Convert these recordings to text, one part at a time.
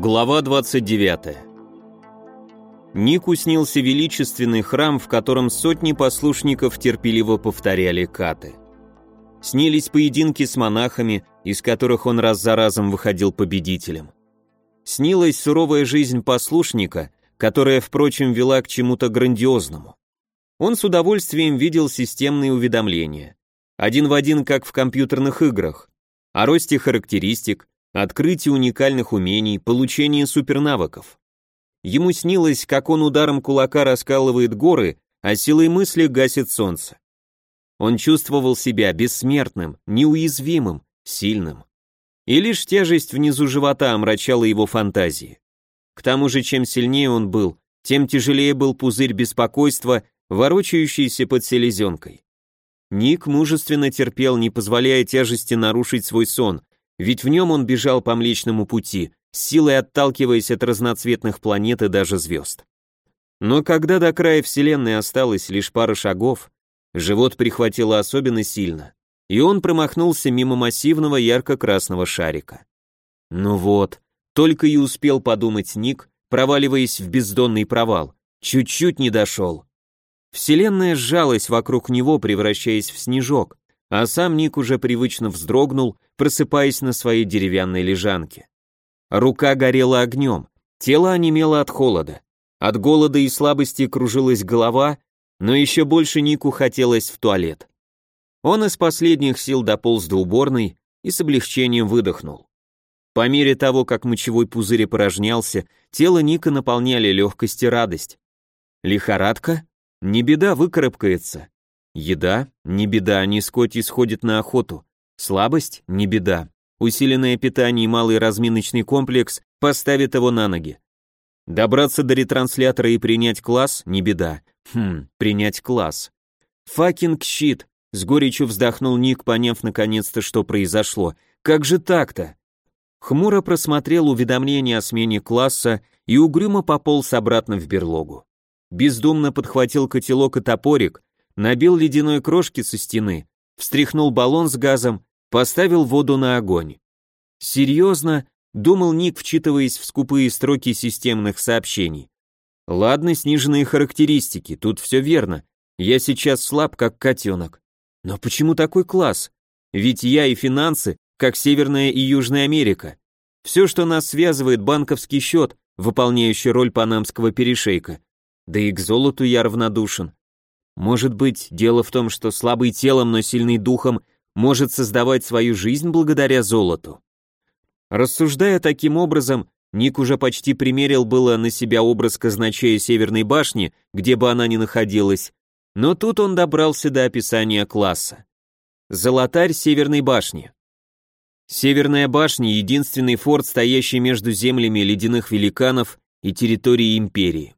Глава 29. Нику снился величественный храм, в котором сотни послушников терпеливо повторяли каты. Снились поединки с монахами, из которых он раз за разом выходил победителем. Снилась суровая жизнь послушника, которая, впрочем, вела к чему-то грандиозному. Он с удовольствием видел системные уведомления. Один в один, как в компьютерных играх. О росте характеристик, открытие уникальных умений, получение супернавыков. Ему снилось, как он ударом кулака раскалывает горы, а силой мысли гасит солнце. Он чувствовал себя бессмертным, неуязвимым, сильным. И лишь тяжесть внизу живота омрачала его фантазии. К тому же, чем сильнее он был, тем тяжелее был пузырь беспокойства, ворочающийся под селезенкой. Ник мужественно терпел, не позволяя тяжести нарушить свой сон, ведь в нем он бежал по Млечному пути, силой отталкиваясь от разноцветных планет и даже звезд. Но когда до края Вселенной осталось лишь пара шагов, живот прихватило особенно сильно, и он промахнулся мимо массивного ярко-красного шарика. Ну вот, только и успел подумать Ник, проваливаясь в бездонный провал, чуть-чуть не дошел. Вселенная сжалась вокруг него, превращаясь в снежок, а сам Ник уже привычно вздрогнул, просыпаясь на своей деревянной лежанке. Рука горела огнем, тело онемело от холода. От голода и слабости кружилась голова, но еще больше Нику хотелось в туалет. Он из последних сил дополз до уборной и с облегчением выдохнул. По мере того, как мочевой пузырь опорожнялся, тело Ника наполняли легкость и радость. Лихорадка? Не беда, выкарабкается. Еда? Не беда, нискоть исходит на охоту. Слабость? Не беда. Усиленное питание и малый разминочный комплекс поставят его на ноги. Добраться до ретранслятора и принять класс? Не беда. Хм, принять класс. Факинг щит. С горечью вздохнул Ник, поняв наконец-то, что произошло. Как же так-то? Хмуро просмотрел уведомление о смене класса и угрюмо пополз обратно в берлогу. Бездумно подхватил котелок и топорик, набил ледяной крошки со стены, встряхнул баллон с газом, поставил воду на огонь. Серьезно, думал Ник, вчитываясь в скупые строки системных сообщений. Ладно, сниженные характеристики, тут все верно. Я сейчас слаб, как котенок. Но почему такой класс? Ведь я и финансы, как Северная и Южная Америка. Все, что нас связывает, банковский счет, выполняющий роль панамского перешейка. Да и к золоту я равнодушен. Может быть, дело в том, что слабый телом, но сильный духом может создавать свою жизнь благодаря золоту. Рассуждая таким образом, Ник уже почти примерил было на себя образ казначея Северной башни, где бы она ни находилась, но тут он добрался до описания класса. Золотарь Северной башни. Северная башня — единственный форт, стоящий между землями ледяных великанов и территорией империи.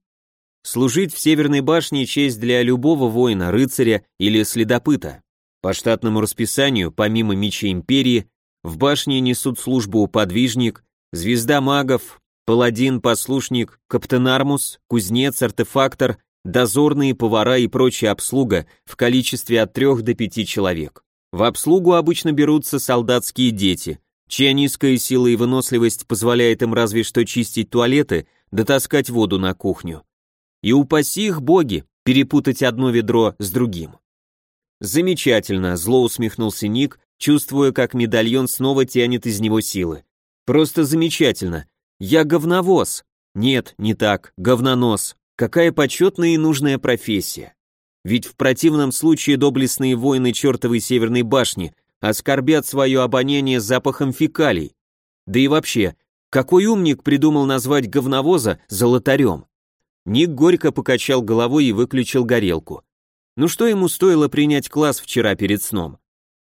Служить в Северной башне честь для любого воина, рыцаря или следопыта. По штатному расписанию, помимо меча империи, в башне несут службу подвижник, звезда магов, паладин, послушник, каптенармус, кузнец, артефактор, дозорные, повара и прочая обслуга в количестве от трех до пяти человек. В обслугу обычно берутся солдатские дети, чья низкая сила и выносливость позволяет им разве что чистить туалеты, дотаскать воду на кухню. И упаси их боги, перепутать одно ведро с другим. Замечательно, зло усмехнулся Ник, чувствуя, как медальон снова тянет из него силы. Просто замечательно. Я говновоз. Нет, не так, говнонос. Какая почетная и нужная профессия. Ведь в противном случае доблестные воины чертовой северной башни оскорбят свое обоняние запахом фекалий. Да и вообще, какой умник придумал назвать говновоза золотарем? Ник горько покачал головой и выключил горелку. Ну что ему стоило принять класс вчера перед сном?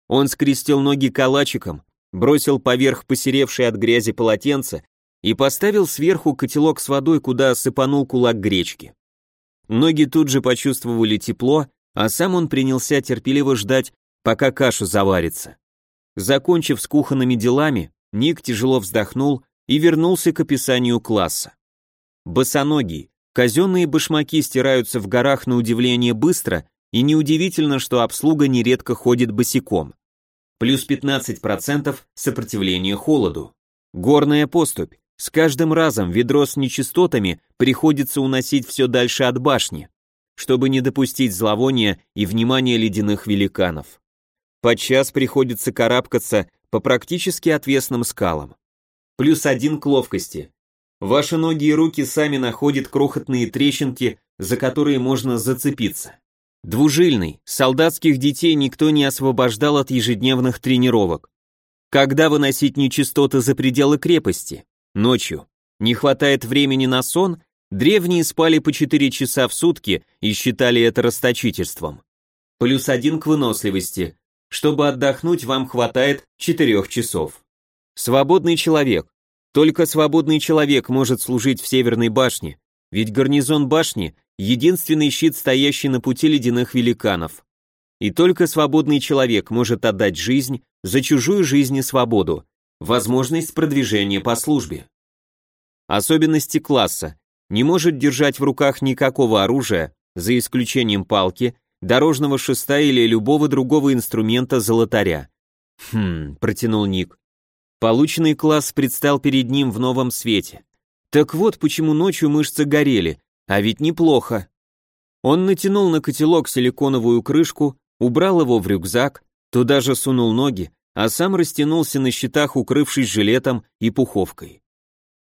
Он скрестил ноги калачиком, бросил поверх посеревшей от грязи полотенце и поставил сверху котелок с водой, куда сыпанул кулак гречки. Ноги тут же почувствовали тепло, а сам он принялся терпеливо ждать, пока каша заварится. Закончив с кухонными делами, Ник тяжело вздохнул и вернулся к описанию класса. Босоногий, Казенные башмаки стираются в горах на удивление быстро, и неудивительно, что обслуга нередко ходит босиком. Плюс 15% сопротивление холоду. Горная поступь. С каждым разом ведро с нечистотами приходится уносить все дальше от башни, чтобы не допустить зловония и внимания ледяных великанов. Подчас приходится карабкаться по практически отвесным скалам. Плюс один к ловкости. Ваши ноги и руки сами находят крохотные трещинки, за которые можно зацепиться. Двужильный, солдатских детей никто не освобождал от ежедневных тренировок. Когда выносить нечистоты за пределы крепости? Ночью. Не хватает времени на сон? Древние спали по 4 часа в сутки и считали это расточительством. Плюс один к выносливости. Чтобы отдохнуть, вам хватает 4 часов. Свободный человек. Только свободный человек может служить в Северной башне, ведь гарнизон башни — единственный щит, стоящий на пути ледяных великанов. И только свободный человек может отдать жизнь за чужую жизнь и свободу, возможность продвижения по службе. Особенности класса. Не может держать в руках никакого оружия, за исключением палки, дорожного шеста или любого другого инструмента золотаря. Хм, протянул Ник. Полученный класс предстал перед ним в новом свете. Так вот почему ночью мышцы горели, а ведь неплохо. Он натянул на котелок силиконовую крышку, убрал его в рюкзак, туда же сунул ноги, а сам растянулся на щитах, укрывшись жилетом и пуховкой.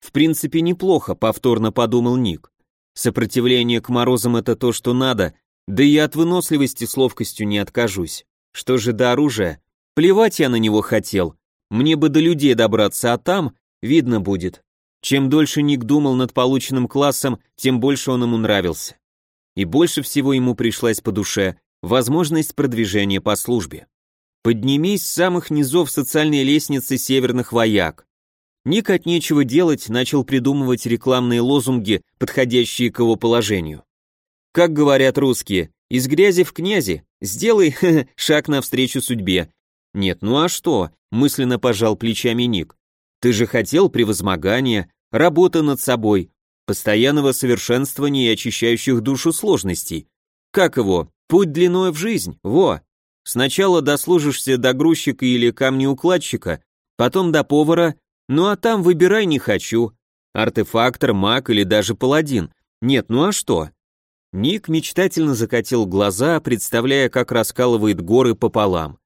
В принципе, неплохо, повторно подумал Ник. Сопротивление к морозам это то, что надо, да и от выносливости с ловкостью не откажусь. Что же до оружия? Плевать я на него хотел. Мне бы до людей добраться, а там видно будет. Чем дольше Ник думал над полученным классом, тем больше он ему нравился. И больше всего ему пришлась по душе возможность продвижения по службе. Поднимись с самых низов социальной лестницы северных вояк. Ник от нечего делать начал придумывать рекламные лозунги, подходящие к его положению. Как говорят русские, из грязи в князи, сделай шаг навстречу судьбе. Нет, ну а что? Мысленно пожал плечами Ник. Ты же хотел превозмогания, работы над собой, постоянного совершенствования и очищающих душу сложностей. Как его? Путь длиной в жизнь, во. Сначала дослужишься до грузчика или камнеукладчика, потом до повара, ну а там выбирай не хочу. Артефактор, маг или даже паладин. Нет, ну а что? Ник мечтательно закатил глаза, представляя, как раскалывает горы пополам.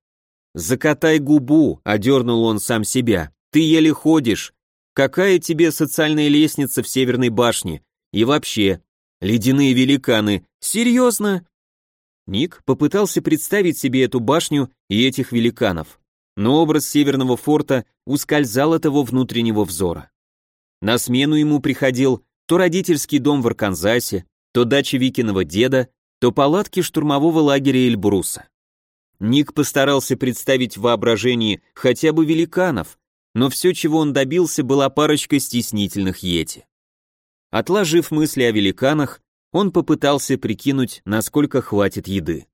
«Закатай губу», — одернул он сам себя. «Ты еле ходишь. Какая тебе социальная лестница в Северной башне? И вообще, ледяные великаны. Серьезно?» Ник попытался представить себе эту башню и этих великанов но образ северного форта ускользал от его внутреннего взора. На смену ему приходил то родительский дом в Арканзасе, то дача Викиного деда, то палатки штурмового лагеря Эльбруса. Ник постарался представить в воображении хотя бы великанов, но все, чего он добился, была парочка стеснительных йети. Отложив мысли о великанах, он попытался прикинуть, насколько хватит еды.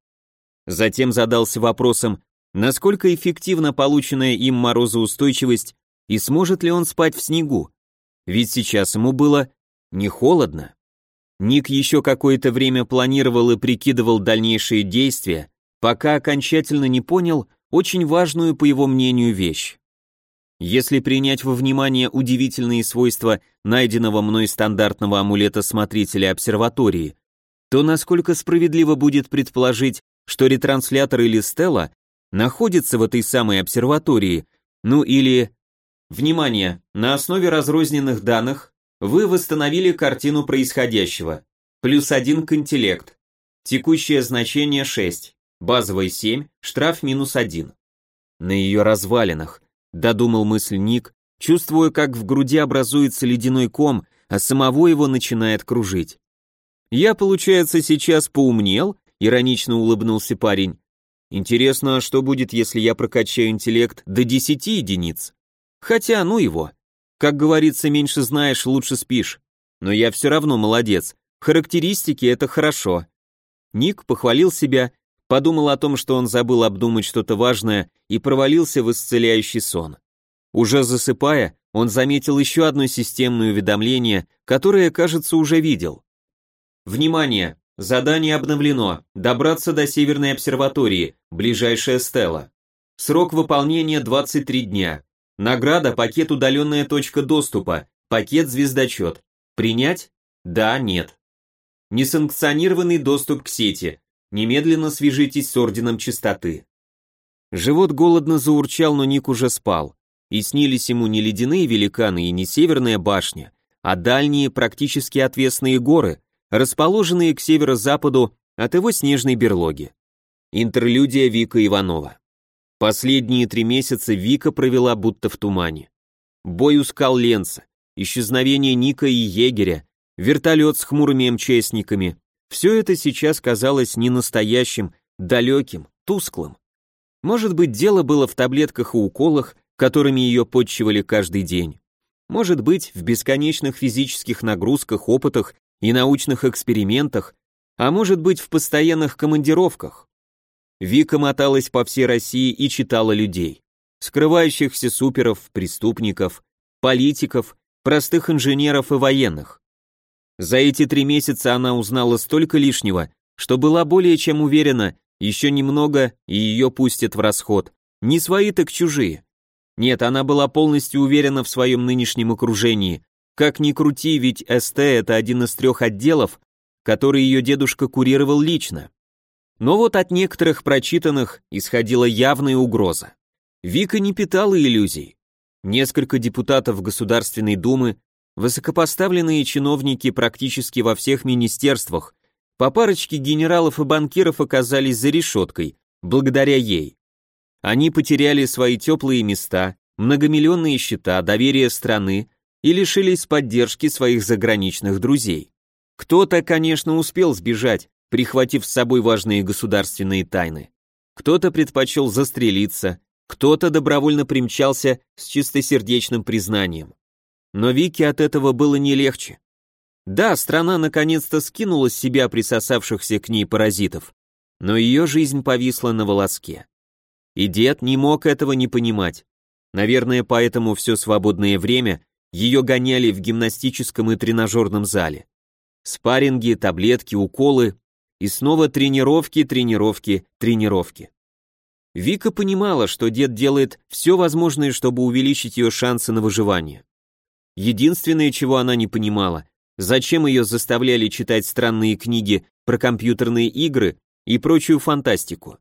Затем задался вопросом, насколько эффективна полученная им морозоустойчивость и сможет ли он спать в снегу. Ведь сейчас ему было не холодно. Ник еще какое-то время планировал и прикидывал дальнейшие действия, пока окончательно не понял очень важную, по его мнению, вещь. Если принять во внимание удивительные свойства найденного мной стандартного амулета смотрителя обсерватории, то насколько справедливо будет предположить, что ретранслятор или стела находится в этой самой обсерватории, ну или... Внимание! На основе разрозненных данных вы восстановили картину происходящего. Плюс один к интеллект. Текущее значение 6. Базовый 7, штраф минус 1. На ее развалинах, додумал мысль Ник, чувствуя, как в груди образуется ледяной ком, а самого его начинает кружить. «Я, получается, сейчас поумнел?» — иронично улыбнулся парень. Интересно, что будет, если я прокачаю интеллект до 10 единиц? Хотя, ну его. Как говорится, меньше знаешь, лучше спишь. Но я все равно молодец. Характеристики — это хорошо. Ник похвалил себя, подумал о том, что он забыл обдумать что-то важное и провалился в исцеляющий сон. Уже засыпая, он заметил еще одно системное уведомление, которое, кажется, уже видел. Внимание! Задание обновлено. Добраться до Северной обсерватории, ближайшая стела. Срок выполнения 23 дня. Награда – пакет «Удаленная точка доступа». Пакет звездочет. Принять? Да, нет. Несанкционированный доступ к сети. Немедленно свяжитесь с Орденом Чистоты. Живот голодно заурчал, но Ник уже спал. И снились ему не ледяные великаны и не северная башня, а дальние, практически отвесные горы, расположенные к северо-западу от его снежной берлоги. Интерлюдия Вика Иванова. Последние три месяца Вика провела будто в тумане. Бой у скал Ленца, исчезновение Ника и егеря, вертолет с хмурыми МЧСниками. Все это сейчас казалось не настоящим, далеким, тусклым. Может быть, дело было в таблетках и уколах, которыми ее подчивали каждый день. Может быть, в бесконечных физических нагрузках, опытах и научных экспериментах, а может быть, в постоянных командировках. Вика моталась по всей России и читала людей. Скрывающихся суперов, преступников, политиков, простых инженеров и военных. За эти три месяца она узнала столько лишнего, что была более чем уверена, еще немного, и ее пустят в расход. Не свои, так чужие. Нет, она была полностью уверена в своем нынешнем окружении. Как ни крути, ведь СТ это один из трех отделов, который ее дедушка курировал лично. Но вот от некоторых прочитанных исходила явная угроза. Вика не питала иллюзий. Несколько депутатов Государственной Думы, высокопоставленные чиновники практически во всех министерствах, по парочке генералов и банкиров оказались за решеткой, благодаря ей. Они потеряли свои теплые места, многомиллионные счета, доверие страны и лишились поддержки своих заграничных друзей. Кто-то, конечно, успел сбежать, прихватив с собой важные государственные тайны. Кто-то предпочел застрелиться, кто-то добровольно примчался с чистосердечным признанием. Но Вике от этого было не легче. Да, страна наконец-то скинула с себя присосавшихся к ней паразитов, но ее жизнь повисла на волоске. И дед не мог этого не понимать. Наверное, поэтому все свободное время ее гоняли в гимнастическом и тренажерном зале. Спарринги, таблетки, уколы, и снова тренировки, тренировки, тренировки. Вика понимала, что дед делает все возможное, чтобы увеличить ее шансы на выживание. Единственное, чего она не понимала, зачем ее заставляли читать странные книги про компьютерные игры и прочую фантастику.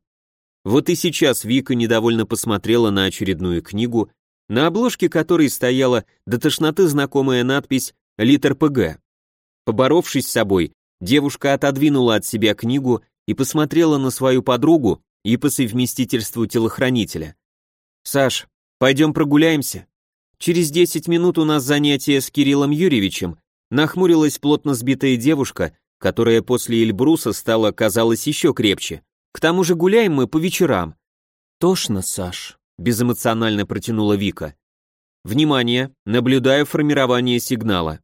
Вот и сейчас Вика недовольно посмотрела на очередную книгу, на обложке которой стояла до тошноты знакомая надпись «Литр ПГ». Поборовшись с собой, Девушка отодвинула от себя книгу и посмотрела на свою подругу и по совместительству телохранителя. «Саш, пойдем прогуляемся? Через 10 минут у нас занятие с Кириллом Юрьевичем», нахмурилась плотно сбитая девушка, которая после Эльбруса стала, казалось, еще крепче. «К тому же гуляем мы по вечерам». «Тошно, Саш», — безэмоционально протянула Вика. «Внимание, наблюдаю формирование сигнала.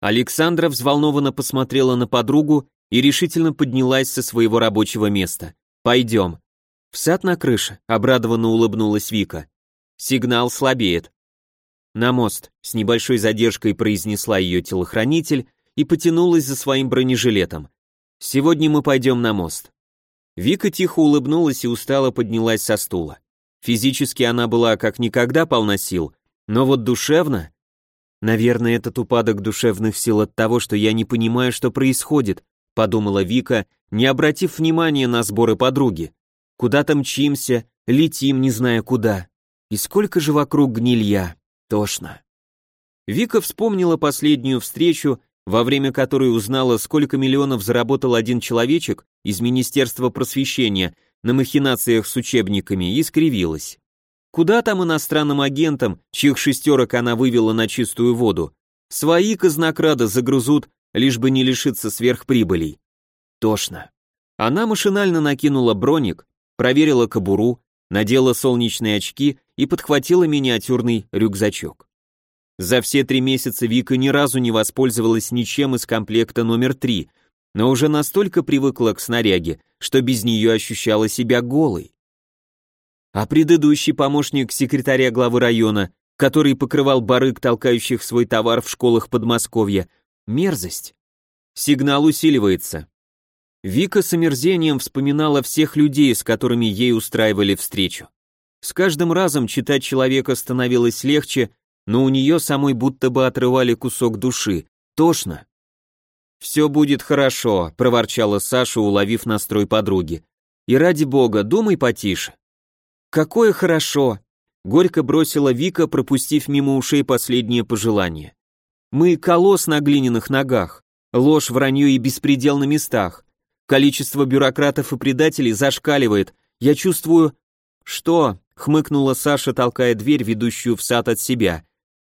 Александра взволнованно посмотрела на подругу и решительно поднялась со своего рабочего места. «Пойдем». «В сад на крыше», — обрадованно улыбнулась Вика. «Сигнал слабеет». «На мост», — с небольшой задержкой произнесла ее телохранитель и потянулась за своим бронежилетом. «Сегодня мы пойдем на мост». Вика тихо улыбнулась и устало поднялась со стула. Физически она была как никогда полна сил, но вот душевно Наверное, этот упадок душевных сил от того, что я не понимаю, что происходит, подумала Вика, не обратив внимания на сборы подруги. Куда-то мчимся, летим, не зная куда. И сколько же вокруг гнилья. Тошно. Вика вспомнила последнюю встречу, во время которой узнала, сколько миллионов заработал один человечек из Министерства просвещения на махинациях с учебниками, и скривилась. Куда там иностранным агентам, чьих шестерок она вывела на чистую воду? Свои казнокрада загрызут, лишь бы не лишиться сверхприбылей. Тошно. Она машинально накинула броник, проверила кобуру, надела солнечные очки и подхватила миниатюрный рюкзачок. За все три месяца Вика ни разу не воспользовалась ничем из комплекта номер три, но уже настолько привыкла к снаряге, что без нее ощущала себя голой а предыдущий помощник секретаря главы района, который покрывал барыг, толкающих свой товар в школах Подмосковья. Мерзость. Сигнал усиливается. Вика с омерзением вспоминала всех людей, с которыми ей устраивали встречу. С каждым разом читать человека становилось легче, но у нее самой будто бы отрывали кусок души. Тошно. «Все будет хорошо», — проворчала Саша, уловив настрой подруги. «И ради бога, думай потише». «Какое хорошо!» — горько бросила Вика, пропустив мимо ушей последнее пожелание. «Мы колосс на глиняных ногах, ложь, вранье и беспредел на местах. Количество бюрократов и предателей зашкаливает. Я чувствую...» «Что?» — хмыкнула Саша, толкая дверь, ведущую в сад от себя.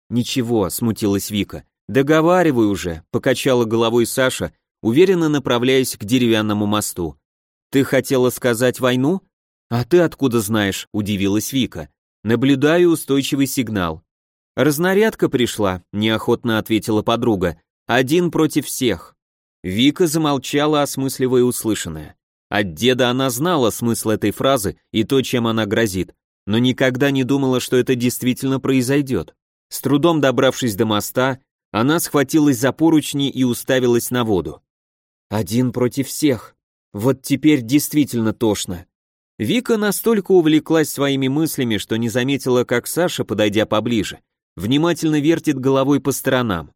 «Ничего», — смутилась Вика. «Договаривай уже», — покачала головой Саша, уверенно направляясь к деревянному мосту. «Ты хотела сказать войну?» «А ты откуда знаешь?» — удивилась Вика. «Наблюдаю устойчивый сигнал». «Разнарядка пришла», — неохотно ответила подруга. «Один против всех». Вика замолчала, осмысливая услышанное. От деда она знала смысл этой фразы и то, чем она грозит, но никогда не думала, что это действительно произойдет. С трудом добравшись до моста, она схватилась за поручни и уставилась на воду. Один против всех. Вот теперь действительно тошно. Вика настолько увлеклась своими мыслями, что не заметила, как Саша, подойдя поближе, внимательно вертит головой по сторонам.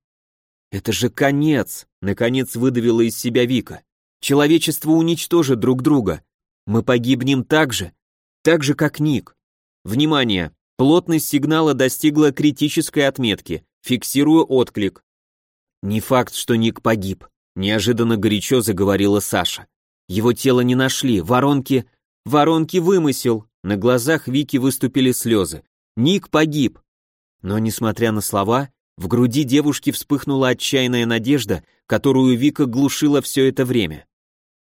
«Это же конец!» — наконец выдавила из себя Вика. «Человечество уничтожит друг друга. Мы погибнем так же, так же, как Ник. Внимание! Плотность сигнала достигла критической отметки. Фиксирую отклик. Не факт, что Ник погиб, неожиданно горячо заговорила Саша. Его тело не нашли, воронки... Воронки вымысел. На глазах Вики выступили слезы. Ник погиб. Но, несмотря на слова, в груди девушки вспыхнула отчаянная надежда, которую Вика глушила все это время.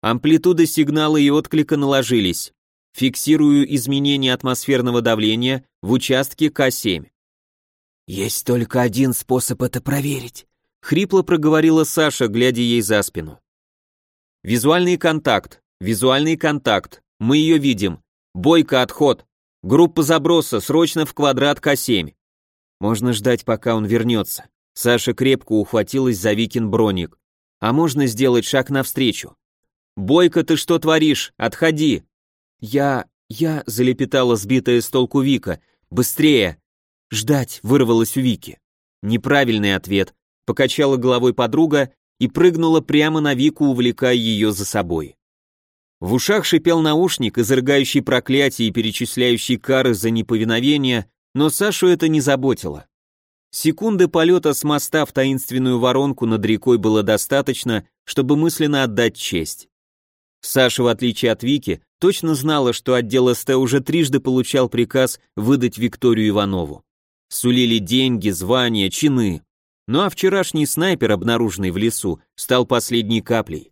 Амплитуда сигнала и отклика наложились. Фиксирую изменение атмосферного давления в участке К7. «Есть только один способ это проверить», — хрипло проговорила Саша, глядя ей за спину. «Визуальный контакт, визуальный контакт, мы ее видим. Бойко, отход. Группа заброса, срочно в квадрат К7». Можно ждать, пока он вернется. Саша крепко ухватилась за Викин броник. А можно сделать шаг навстречу. «Бойко, ты что творишь? Отходи!» «Я... я...» — залепетала сбитая с толку Вика. «Быстрее!» «Ждать», — вырвалось у Вики. Неправильный ответ. Покачала головой подруга и прыгнула прямо на Вику, увлекая ее за собой. В ушах шипел наушник, изрыгающий проклятие и перечисляющий кары за неповиновение, но Сашу это не заботило. Секунды полета с моста в таинственную воронку над рекой было достаточно, чтобы мысленно отдать честь. Саша, в отличие от Вики, точно знала, что отдел СТ уже трижды получал приказ выдать Викторию Иванову. Сулили деньги, звания, чины. Ну а вчерашний снайпер, обнаруженный в лесу, стал последней каплей.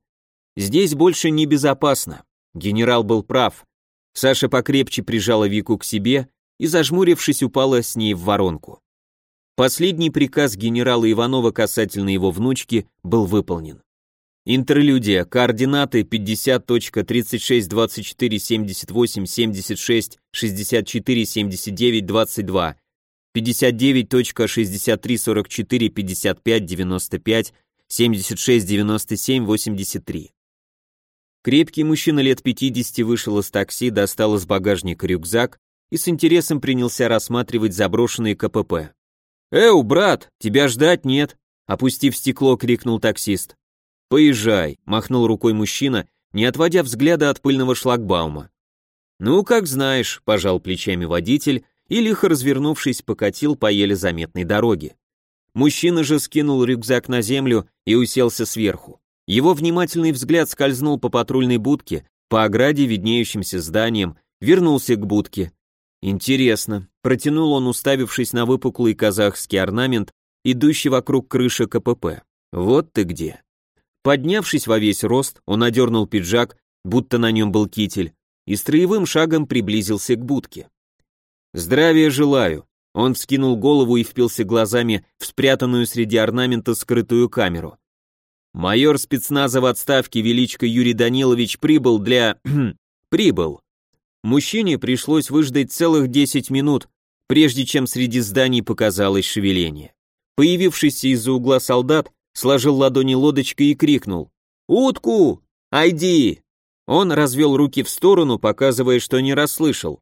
Здесь больше небезопасно. Генерал был прав. Саша покрепче прижала Вику к себе и, зажмурившись, упала с ней в воронку. Последний приказ генерала Иванова касательно его внучки был выполнен. Интерлюдия. Координаты 50.347876647922. 59.63445595969783. Крепкий мужчина лет 50 вышел из такси, достал из багажника рюкзак и с интересом принялся рассматривать заброшенный КПП. «Эу, брат, тебя ждать нет!» Опустив стекло, крикнул таксист. «Поезжай», — махнул рукой мужчина, не отводя взгляда от пыльного шлагбаума. «Ну, как знаешь», — пожал плечами водитель и, лихо развернувшись, покатил по еле заметной дороге. Мужчина же скинул рюкзак на землю и уселся сверху. Его внимательный взгляд скользнул по патрульной будке, по ограде, виднеющимся зданиям, вернулся к будке. Интересно, протянул он, уставившись на выпуклый казахский орнамент, идущий вокруг крыши КПП. Вот ты где. Поднявшись во весь рост, он одернул пиджак, будто на нем был китель, и строевым шагом приблизился к будке. «Здравия желаю!» Он вскинул голову и впился глазами в спрятанную среди орнамента скрытую камеру. «Майор спецназа в отставке Величко Юрий Данилович прибыл для... прибыл!» Мужчине пришлось выждать целых 10 минут, прежде чем среди зданий показалось шевеление. Появившийся из-за угла солдат сложил ладони лодочкой и крикнул «Утку! Айди!» Он развел руки в сторону, показывая, что не расслышал.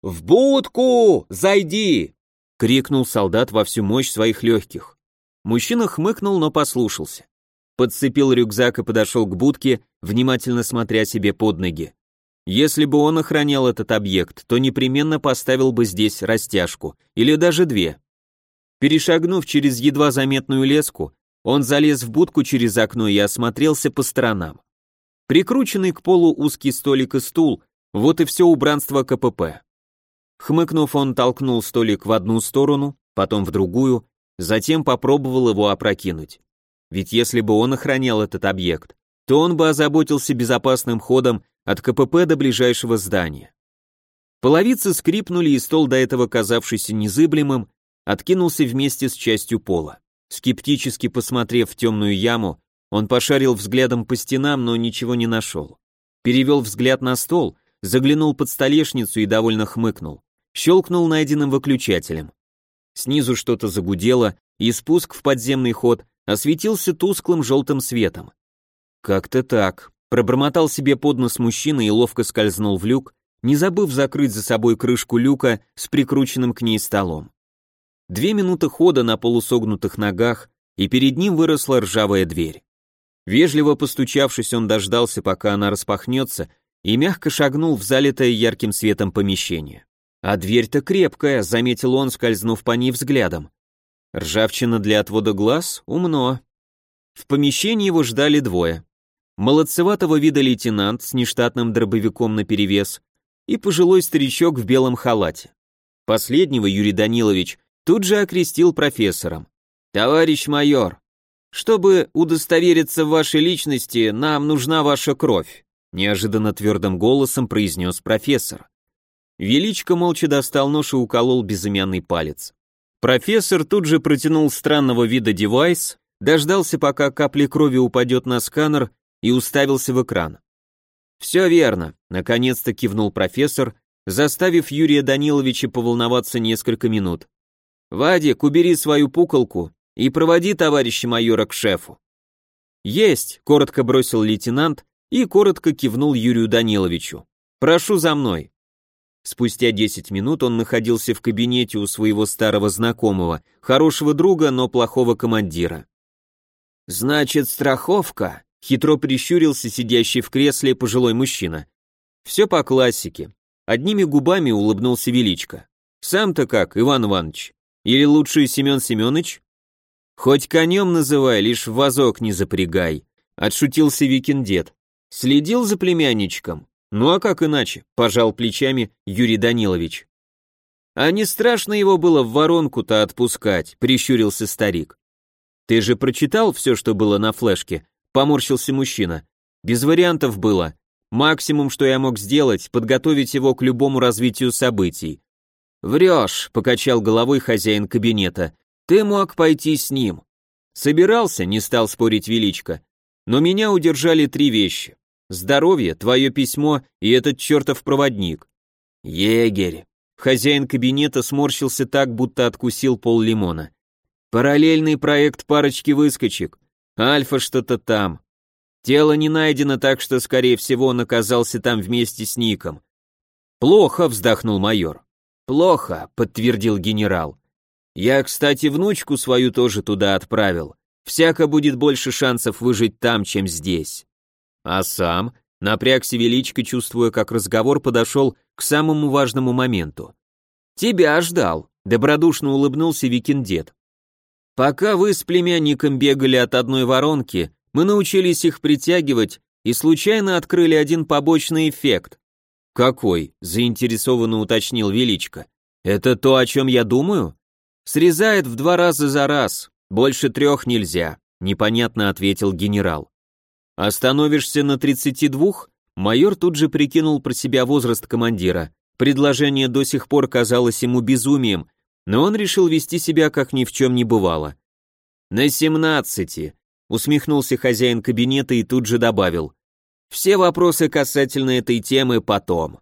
«В будку! Зайди!» — крикнул солдат во всю мощь своих легких. Мужчина хмыкнул, но послушался. Подцепил рюкзак и подошел к будке, внимательно смотря себе под ноги. Если бы он охранял этот объект, то непременно поставил бы здесь растяжку, или даже две. Перешагнув через едва заметную леску, он залез в будку через окно и осмотрелся по сторонам. Прикрученный к полу узкий столик и стул, вот и все убранство КПП. Хмыкнув, он толкнул столик в одну сторону, потом в другую, затем попробовал его опрокинуть. Ведь если бы он охранял этот объект, то он бы озаботился безопасным ходом от КПП до ближайшего здания. Половицы скрипнули, и стол, до этого казавшийся незыблемым, откинулся вместе с частью пола. Скептически посмотрев в темную яму, он пошарил взглядом по стенам, но ничего не нашел. Перевел взгляд на стол, заглянул под столешницу и довольно хмыкнул. Щелкнул найденным выключателем. Снизу что-то загудело, и спуск в подземный ход осветился тусклым желтым светом. Как-то так. Пробормотал себе под нос мужчина и ловко скользнул в люк, не забыв закрыть за собой крышку люка с прикрученным к ней столом. Две минуты хода на полусогнутых ногах, и перед ним выросла ржавая дверь. Вежливо постучавшись, он дождался, пока она распахнется, и мягко шагнул в залитое ярким светом помещение. «А дверь-то крепкая», — заметил он, скользнув по ней взглядом. «Ржавчина для отвода глаз? Умно». В помещении его ждали двое. Молодцеватого вида лейтенант с нештатным дробовиком наперевес и пожилой старичок в белом халате. Последнего Юрий Данилович тут же окрестил профессором. «Товарищ майор, чтобы удостовериться в вашей личности, нам нужна ваша кровь», неожиданно твердым голосом произнес профессор. Величко молча достал нож и уколол безымянный палец. Профессор тут же протянул странного вида девайс, дождался, пока капля крови упадет на сканер и уставился в экран. «Все верно», — наконец-то кивнул профессор, заставив Юрия Даниловича поволноваться несколько минут. «Вадик, убери свою пуколку и проводи товарища майора к шефу». «Есть», — коротко бросил лейтенант и коротко кивнул Юрию Даниловичу. «Прошу за мной». Спустя 10 минут он находился в кабинете у своего старого знакомого, хорошего друга, но плохого командира. «Значит, страховка?» — хитро прищурился сидящий в кресле пожилой мужчина. «Все по классике». Одними губами улыбнулся Величко. «Сам-то как, Иван Иванович? Или лучше Семен Семенович?» «Хоть конем называй, лишь в вазок не запрягай», — отшутился Викин дед. «Следил за племянничком?» «Ну а как иначе?» — пожал плечами Юрий Данилович. «А не страшно его было в воронку-то отпускать», — прищурился старик. «Ты же прочитал все, что было на флешке?» — поморщился мужчина. «Без вариантов было. Максимум, что я мог сделать, подготовить его к любому развитию событий». «Врешь», — покачал головой хозяин кабинета. Ты мог пойти с ним. Собирался, не стал спорить Величко. Но меня удержали три вещи. Здоровье, твое письмо и этот чертов проводник. Егерь. Хозяин кабинета сморщился так, будто откусил пол лимона. Параллельный проект парочки выскочек. Альфа что-то там. Тело не найдено, так что, скорее всего, он оказался там вместе с Ником. Плохо, вздохнул майор. Плохо, подтвердил генерал. Я, кстати, внучку свою тоже туда отправил. Всяко будет больше шансов выжить там, чем здесь. А сам, напрягся величко, чувствуя, как разговор подошел к самому важному моменту. Тебя ждал, добродушно улыбнулся Викин дед. Пока вы с племянником бегали от одной воронки, мы научились их притягивать и случайно открыли один побочный эффект. Какой? заинтересованно уточнил Величко. Это то, о чем я думаю? Срезает в два раза за раз, больше трех нельзя, непонятно ответил генерал. Остановишься на 32? Майор тут же прикинул про себя возраст командира. Предложение до сих пор казалось ему безумием, но он решил вести себя как ни в чем не бывало. На 17, усмехнулся хозяин кабинета и тут же добавил. Все вопросы касательно этой темы потом.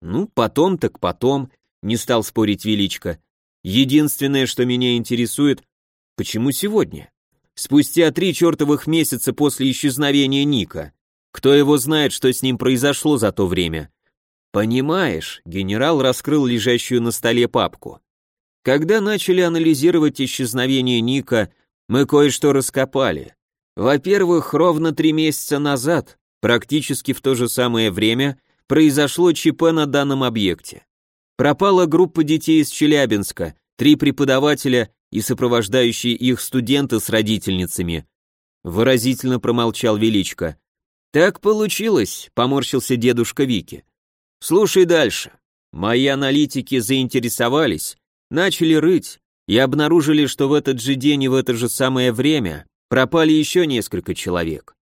Ну, потом так потом, не стал спорить Величко. Единственное, что меня интересует, почему сегодня? Спустя три чертовых месяца после исчезновения Ника. Кто его знает, что с ним произошло за то время? Понимаешь, генерал раскрыл лежащую на столе папку. Когда начали анализировать исчезновение Ника, мы кое-что раскопали. Во-первых, ровно три месяца назад, практически в то же самое время, произошло ЧП на данном объекте. Пропала группа детей из Челябинска, три преподавателя и сопровождающие их студенты с родительницами. Выразительно промолчал Величко. Так получилось, поморщился дедушка Вики. Слушай дальше. Мои аналитики заинтересовались, начали рыть и обнаружили, что в этот же день и в это же самое время пропали еще несколько человек.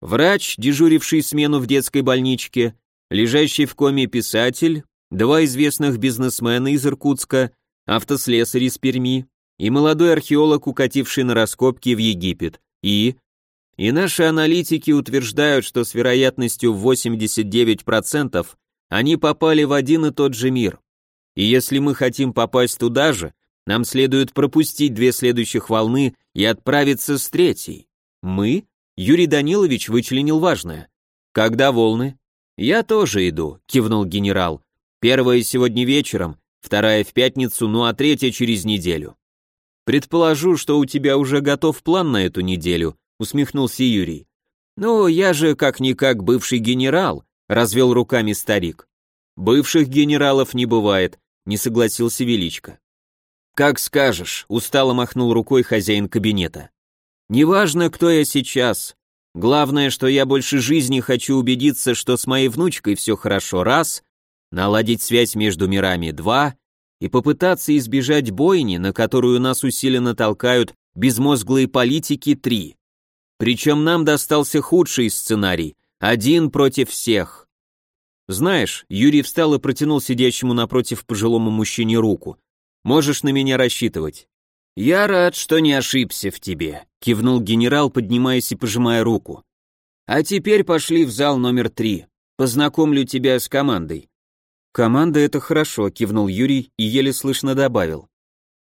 Врач, дежуривший смену в детской больничке, лежащий в коме писатель, два известных бизнесмена из Иркутска, автослесарь из Перми и молодой археолог, укативший на раскопки в Египет, и... И наши аналитики утверждают, что с вероятностью в 89% они попали в один и тот же мир. И если мы хотим попасть туда же, нам следует пропустить две следующих волны и отправиться с третьей. Мы? Юрий Данилович вычленил важное. Когда волны? Я тоже иду, кивнул генерал. Первая сегодня вечером, вторая в пятницу, ну а третья через неделю. Предположу, что у тебя уже готов план на эту неделю, усмехнулся Юрий. Ну, я же как-никак бывший генерал, развел руками старик. Бывших генералов не бывает, не согласился Величко. Как скажешь, устало махнул рукой хозяин кабинета. Неважно, кто я сейчас. Главное, что я больше жизни хочу убедиться, что с моей внучкой все хорошо, раз, наладить связь между мирами, два, и попытаться избежать бойни, на которую нас усиленно толкают безмозглые политики, три. Причем нам достался худший сценарий, один против всех. Знаешь, Юрий встал и протянул сидящему напротив пожилому мужчине руку. Можешь на меня рассчитывать. Я рад, что не ошибся в тебе, кивнул генерал, поднимаясь и пожимая руку. А теперь пошли в зал номер три. Познакомлю тебя с командой. «Команда — это хорошо», — кивнул Юрий и еле слышно добавил.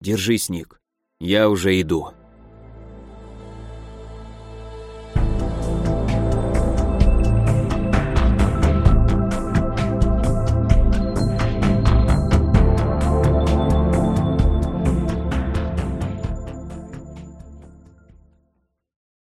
«Держись, Ник. Я уже иду».